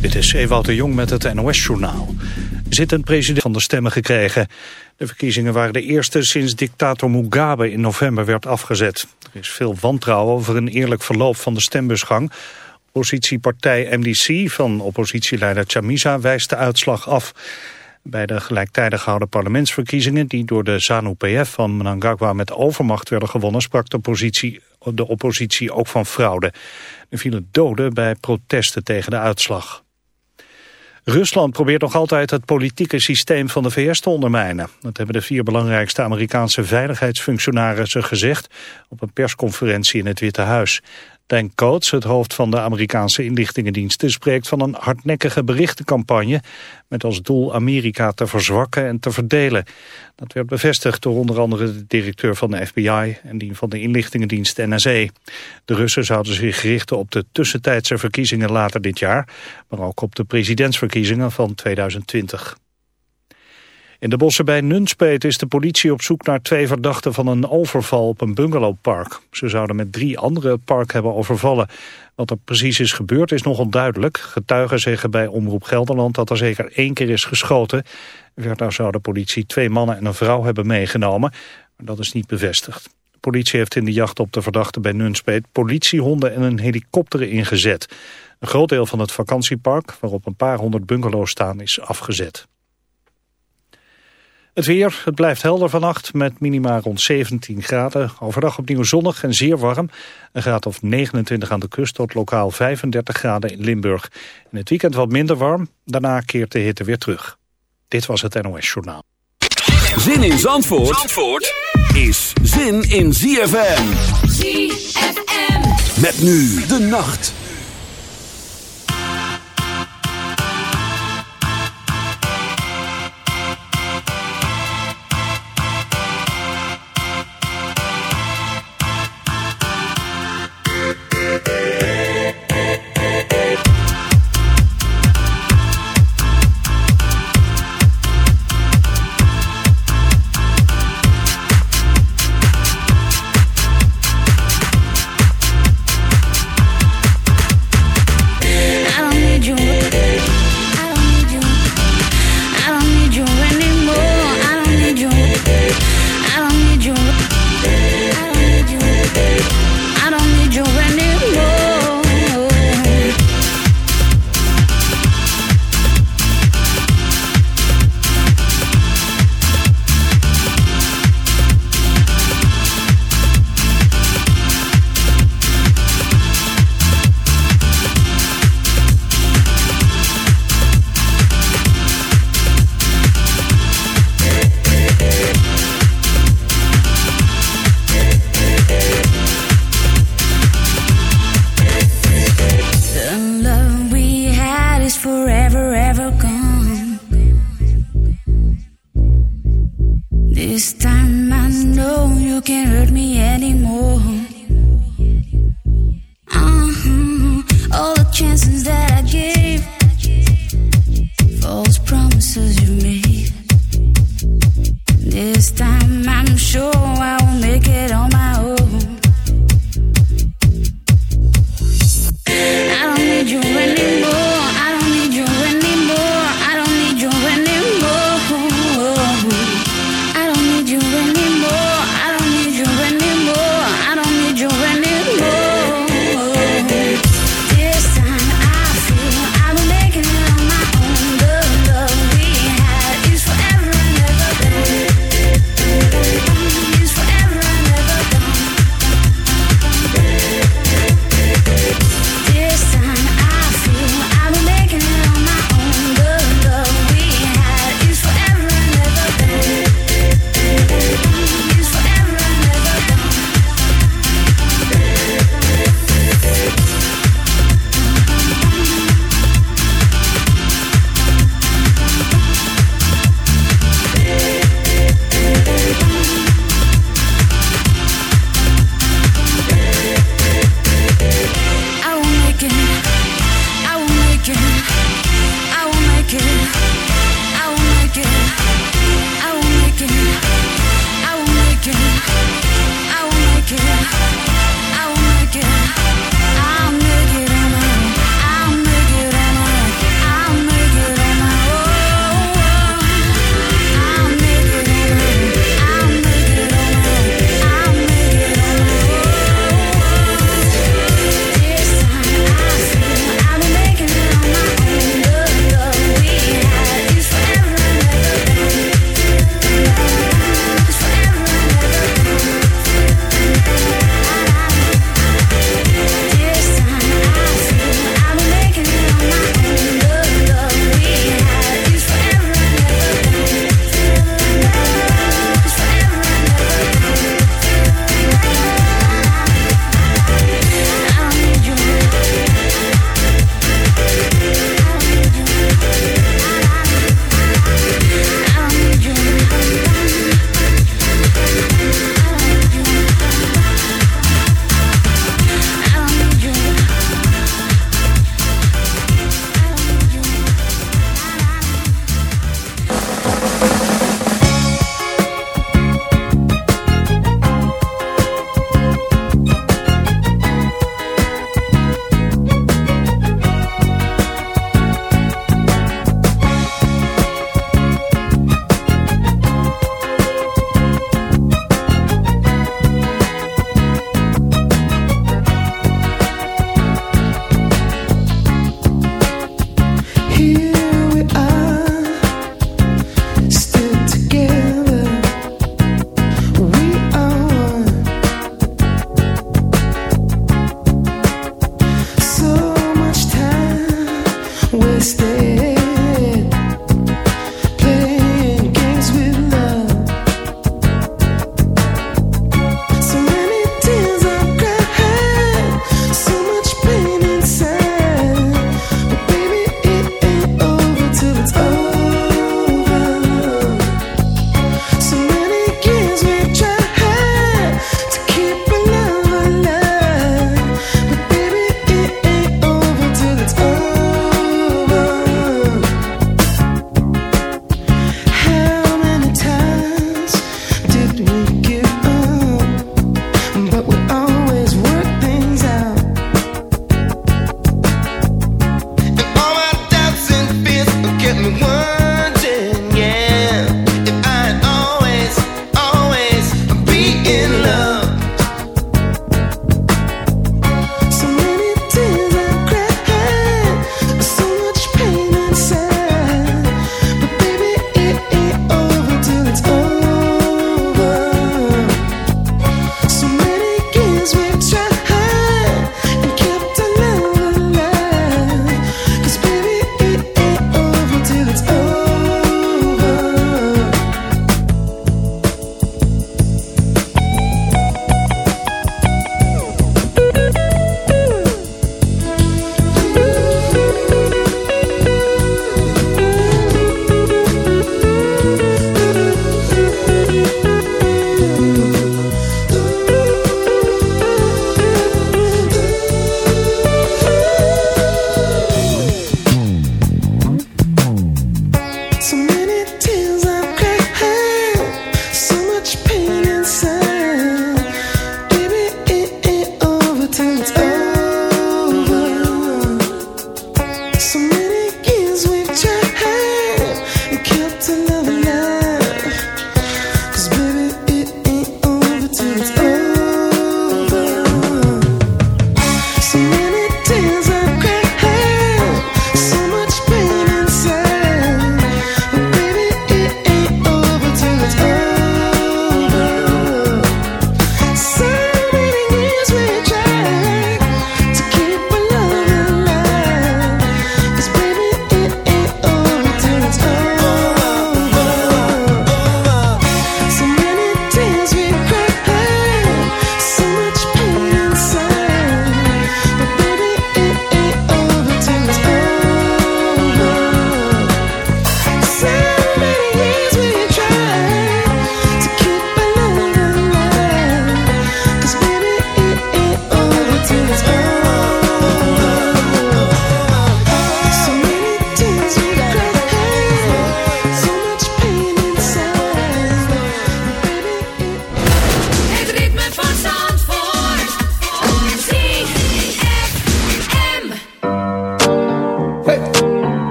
Dit is Ewout de Jong met het NOS-journaal. Zit een president van de stemmen gekregen. De verkiezingen waren de eerste sinds dictator Mugabe in november werd afgezet. Er is veel wantrouwen over een eerlijk verloop van de stembusgang. Oppositiepartij MDC van oppositieleider Chamisa wijst de uitslag af. Bij de gelijktijdig gehouden parlementsverkiezingen... die door de ZANU-PF van Mnangagwa met overmacht werden gewonnen... sprak de de oppositie ook van fraude. Er vielen doden bij protesten tegen de uitslag. Rusland probeert nog altijd het politieke systeem van de VS te ondermijnen. Dat hebben de vier belangrijkste Amerikaanse veiligheidsfunctionarissen gezegd op een persconferentie in het Witte Huis. Dan Coates, het hoofd van de Amerikaanse inlichtingendiensten, spreekt van een hardnekkige berichtencampagne met als doel Amerika te verzwakken en te verdelen. Dat werd bevestigd door onder andere de directeur van de FBI en die van de inlichtingendienst NSA. De Russen zouden zich richten op de tussentijdse verkiezingen later dit jaar, maar ook op de presidentsverkiezingen van 2020. In de bossen bij Nunspeet is de politie op zoek naar twee verdachten van een overval op een bungalowpark. Ze zouden met drie andere park hebben overvallen. Wat er precies is gebeurd is nog onduidelijk. Getuigen zeggen bij Omroep Gelderland dat er zeker één keer is geschoten. Verder zou de politie twee mannen en een vrouw hebben meegenomen. Maar dat is niet bevestigd. De politie heeft in de jacht op de verdachten bij Nunspeet politiehonden en een helikopter ingezet. Een groot deel van het vakantiepark, waarop een paar honderd bungalows staan, is afgezet. Het weer, het blijft helder vannacht met minima rond 17 graden. Overdag opnieuw zonnig en zeer warm. Een graad of 29 aan de kust tot lokaal 35 graden in Limburg. In het weekend wat minder warm, daarna keert de hitte weer terug. Dit was het NOS Journaal. Zin in Zandvoort, Zandvoort is zin in ZFM. ZFM. Met nu de nacht.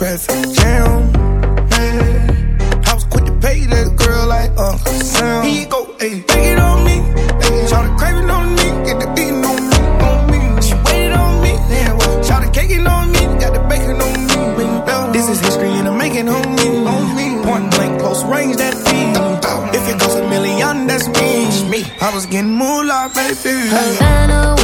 traffic jam. Hey, I was quick to pay that girl like Uncle Sam. He go, hey, take it on me. Hey, try to crave it on me, get the beating on me, on me. She waited on me, then what? Try to cake it on me, got the bacon on me. This is history and I'm making on me. On me. Point blank, close range, that thing. If it goes a million, that's me. me. I was getting moolah, baby. Havana,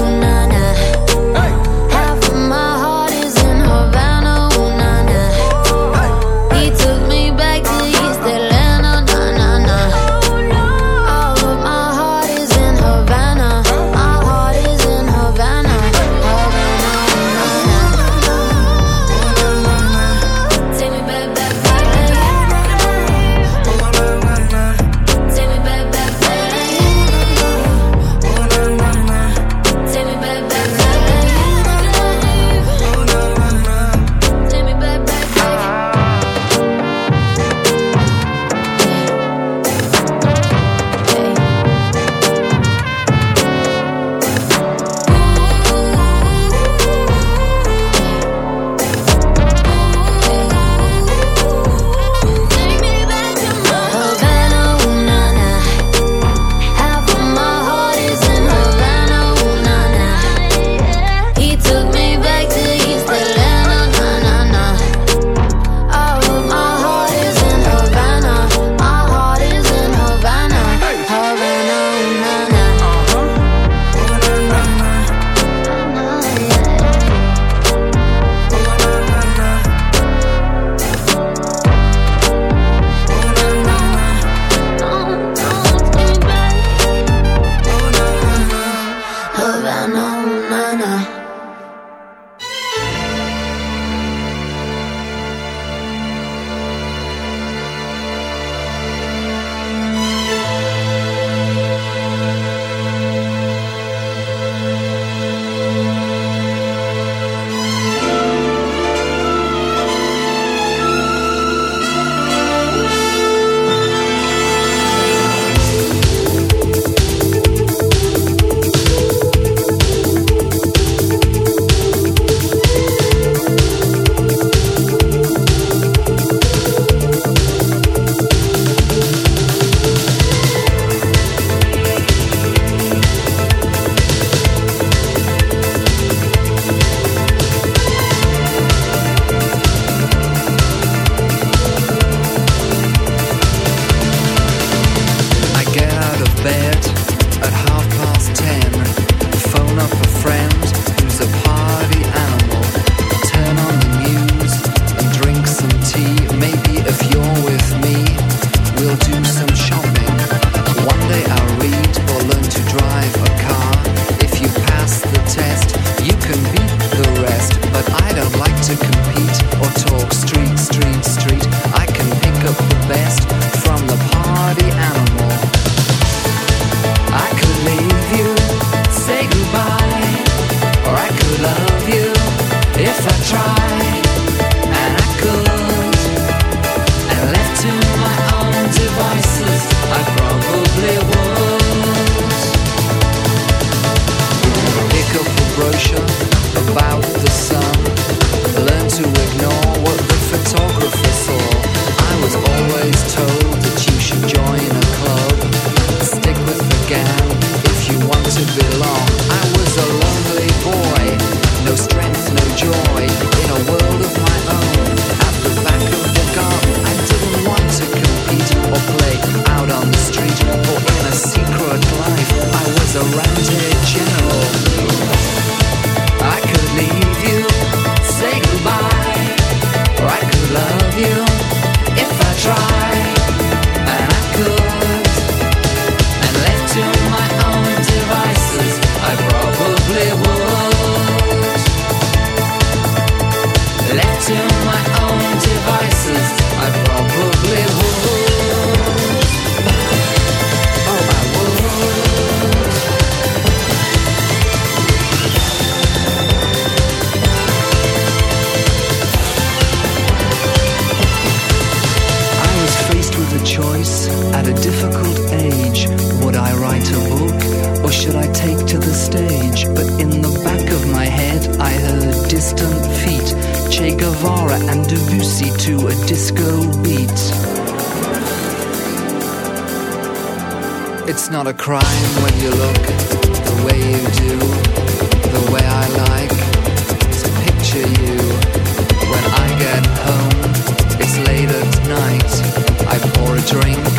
drink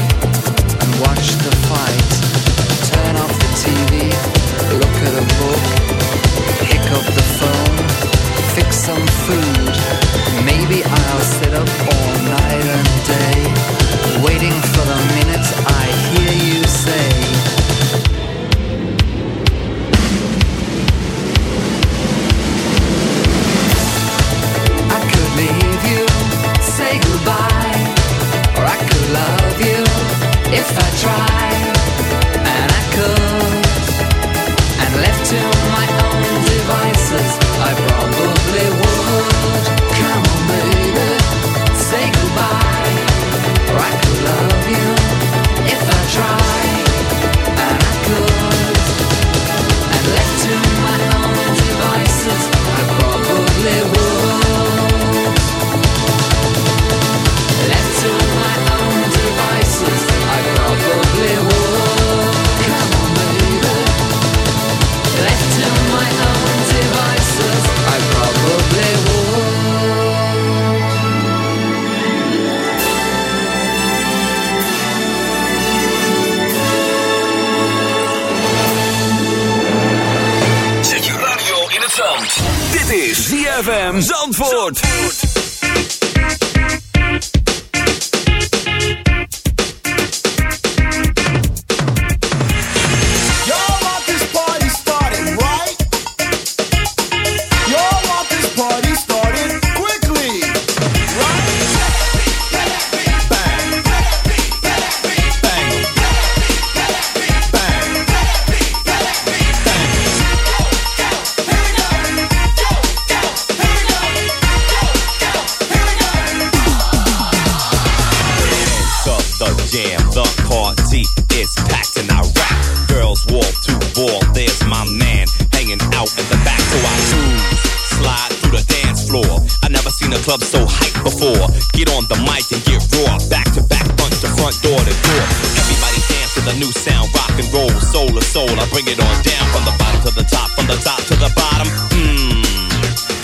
club so hype before. Get on the mic and get raw. Back to back, front to front, door to door. Everybody dance to the new sound, rock and roll, soul to soul. I bring it on down from the bottom to the top, from the top to the bottom. Mmm,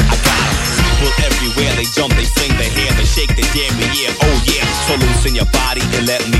I got em. People everywhere, they jump, they swing, they hair, they shake, they damn me, yeah, oh yeah. So loosen your body and let me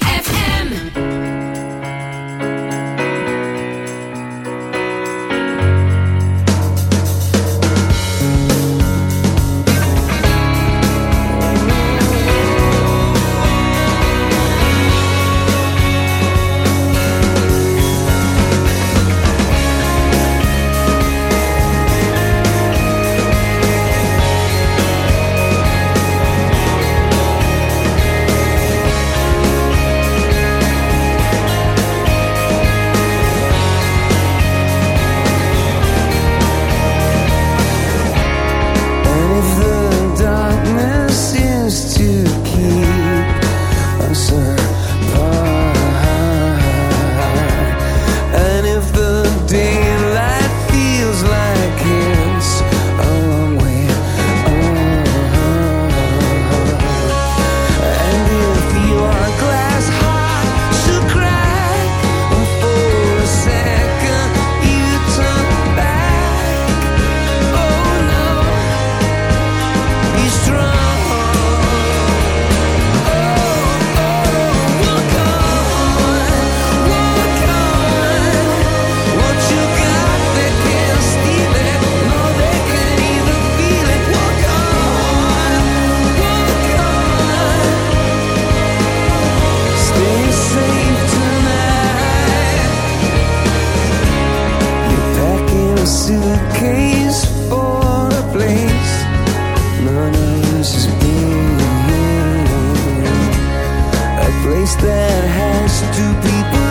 has two people.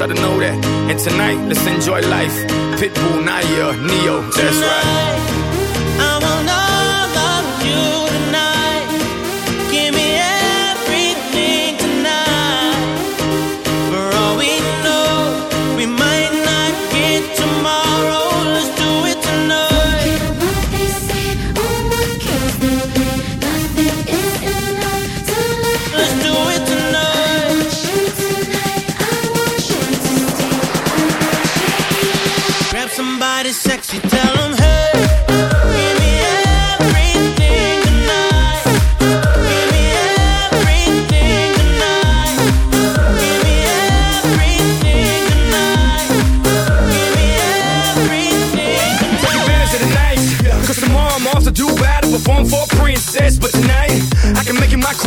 I to know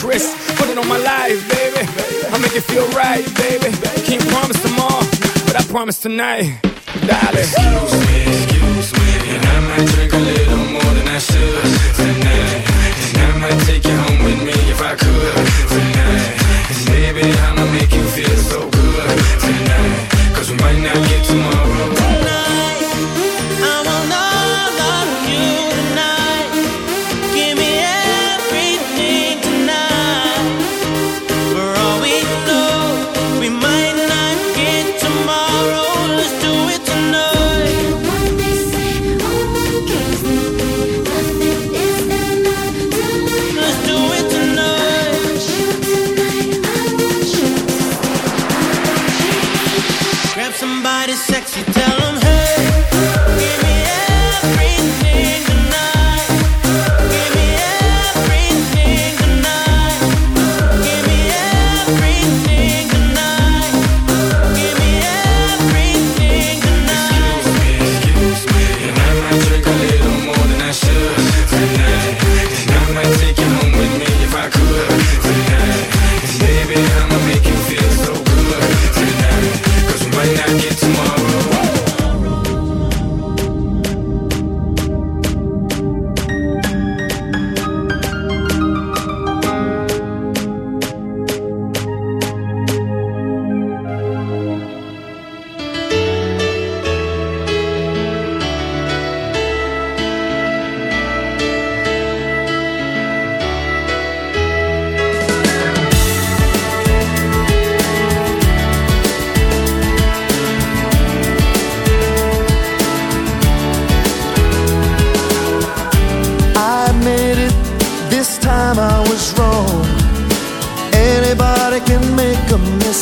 Secrets. Put it on my life, baby. I make it feel right, baby. Can't promise tomorrow, but I promise tonight. Darling. Excuse me, excuse me. And I might drink a little more than I should tonight. And I might take you home with me if I could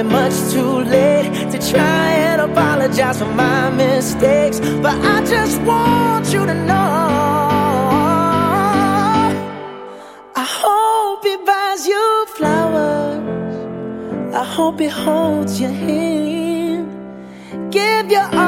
Oh, much too late to try and apologize for my mistakes, but I just want you to know. I hope he buys you flowers. I hope he holds your hand, give you all